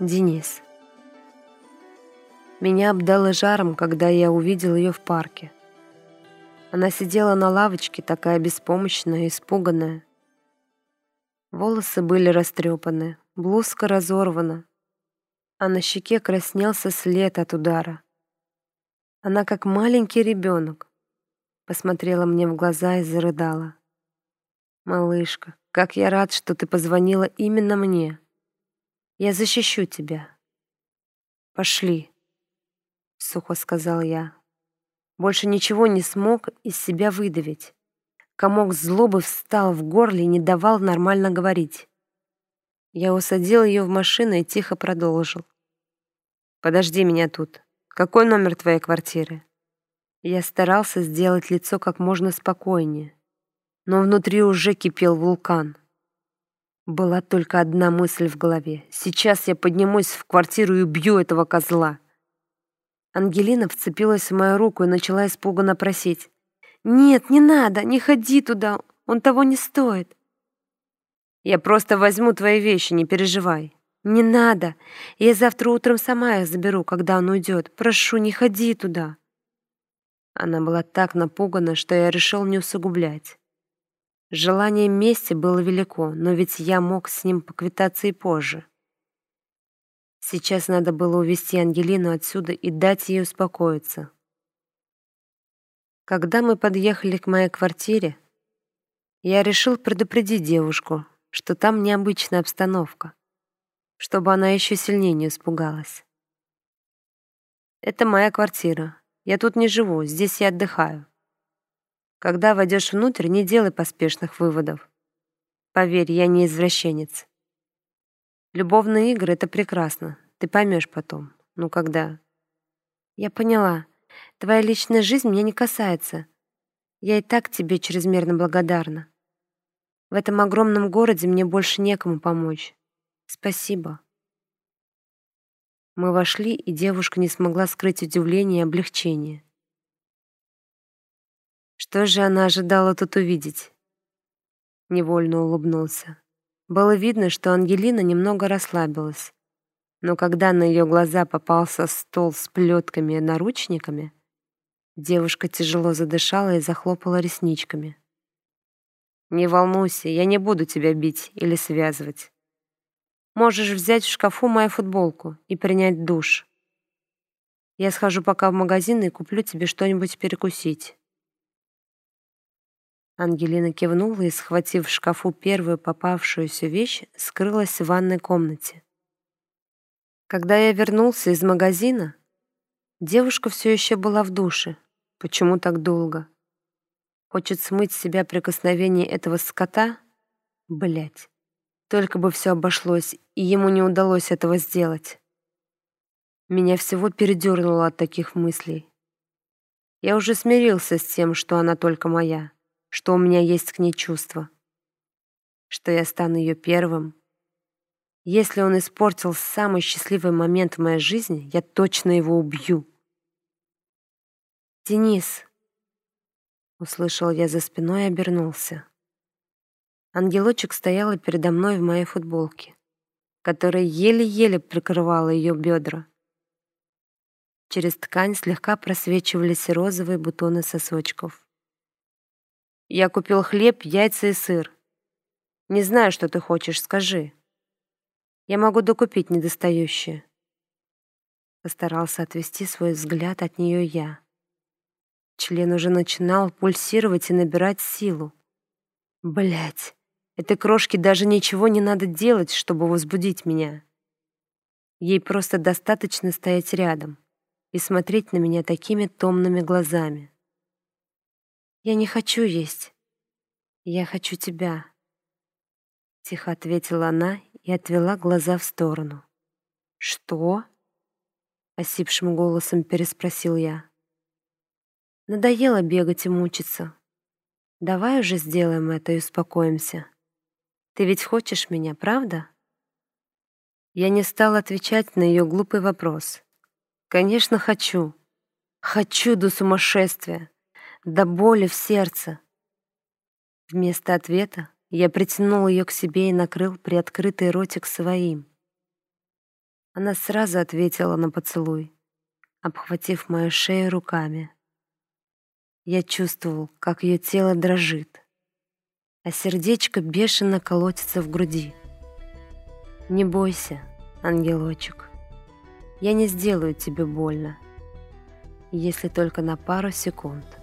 Денис. Меня обдало жаром, когда я увидел ее в парке. Она сидела на лавочке, такая беспомощная, испуганная. Волосы были растрепаны, блузка разорвана, а на щеке краснелся след от удара. Она, как маленький ребенок, посмотрела мне в глаза и зарыдала. «Малышка, как я рад, что ты позвонила именно мне!» Я защищу тебя. Пошли, сухо сказал я. Больше ничего не смог из себя выдавить. Комок злобы встал в горле и не давал нормально говорить. Я усадил ее в машину и тихо продолжил. «Подожди меня тут. Какой номер твоей квартиры?» Я старался сделать лицо как можно спокойнее, но внутри уже кипел вулкан. Была только одна мысль в голове. Сейчас я поднимусь в квартиру и убью этого козла. Ангелина вцепилась в мою руку и начала испуганно просить. «Нет, не надо, не ходи туда, он того не стоит». «Я просто возьму твои вещи, не переживай». «Не надо, я завтра утром сама их заберу, когда он уйдет. Прошу, не ходи туда». Она была так напугана, что я решил не усугублять. Желание мести было велико, но ведь я мог с ним поквитаться и позже. Сейчас надо было увести Ангелину отсюда и дать ей успокоиться. Когда мы подъехали к моей квартире, я решил предупредить девушку, что там необычная обстановка, чтобы она еще сильнее не испугалась. «Это моя квартира. Я тут не живу, здесь я отдыхаю. Когда войдешь внутрь, не делай поспешных выводов. Поверь, я не извращенец. Любовные игры — это прекрасно. Ты поймешь потом. Ну, когда? Я поняла. Твоя личная жизнь меня не касается. Я и так тебе чрезмерно благодарна. В этом огромном городе мне больше некому помочь. Спасибо. Мы вошли, и девушка не смогла скрыть удивление и облегчение. Что же она ожидала тут увидеть? Невольно улыбнулся. Было видно, что Ангелина немного расслабилась. Но когда на ее глаза попался стол с плетками и наручниками, девушка тяжело задышала и захлопала ресничками. «Не волнуйся, я не буду тебя бить или связывать. Можешь взять в шкафу мою футболку и принять душ. Я схожу пока в магазин и куплю тебе что-нибудь перекусить. Ангелина кивнула и, схватив в шкафу первую попавшуюся вещь, скрылась в ванной комнате. Когда я вернулся из магазина, девушка все еще была в душе. Почему так долго? Хочет смыть с себя прикосновение этого скота? Блять. Только бы все обошлось, и ему не удалось этого сделать. Меня всего передернуло от таких мыслей. Я уже смирился с тем, что она только моя что у меня есть к ней чувства, что я стану ее первым. Если он испортил самый счастливый момент в моей жизни, я точно его убью. «Денис!» — услышал я за спиной и обернулся. Ангелочек стояла передо мной в моей футболке, которая еле-еле прикрывала ее бедра. Через ткань слегка просвечивались розовые бутоны сосочков. Я купил хлеб, яйца и сыр. Не знаю, что ты хочешь, скажи. Я могу докупить недостающее. Постарался отвести свой взгляд от нее я. Член уже начинал пульсировать и набирать силу. Блять, этой крошке даже ничего не надо делать, чтобы возбудить меня. Ей просто достаточно стоять рядом и смотреть на меня такими томными глазами. Я не хочу есть. Я хочу тебя. Тихо ответила она и отвела глаза в сторону. Что? Осипшим голосом переспросил я. Надоело бегать и мучиться. Давай уже сделаем это и успокоимся. Ты ведь хочешь меня, правда? Я не стал отвечать на ее глупый вопрос. Конечно, хочу. Хочу до сумасшествия до боли в сердце. Вместо ответа я притянул ее к себе и накрыл приоткрытый ротик своим. Она сразу ответила на поцелуй, обхватив мою шею руками. Я чувствовал, как ее тело дрожит, а сердечко бешено колотится в груди. «Не бойся, ангелочек, я не сделаю тебе больно, если только на пару секунд».